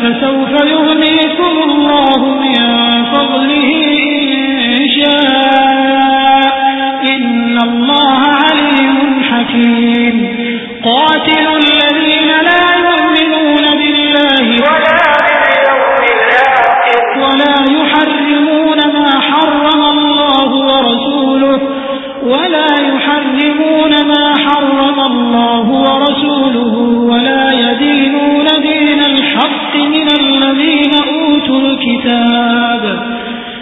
فسوف يغنيكم الله من فضله إن شاء. إن الله عليم حكيم. قاتل الذين لا يؤمنون بالله ولا يحرمون ما حرم الله ورسوله. ولا يحرمون ما حرم الله ورسوله. الكتاب.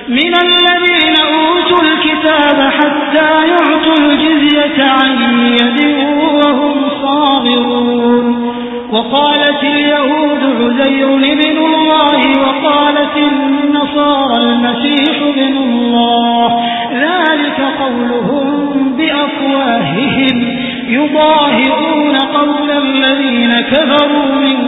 من الذين أوتوا الكتاب حتى يعطوا الجزية عن يد وهم صاغرون. وقالت اليهود عزير ابن الله وقالت النصارى المسيح ابن الله. ذلك قولهم بأفواههم. يضاهئون قول الذين كفروا من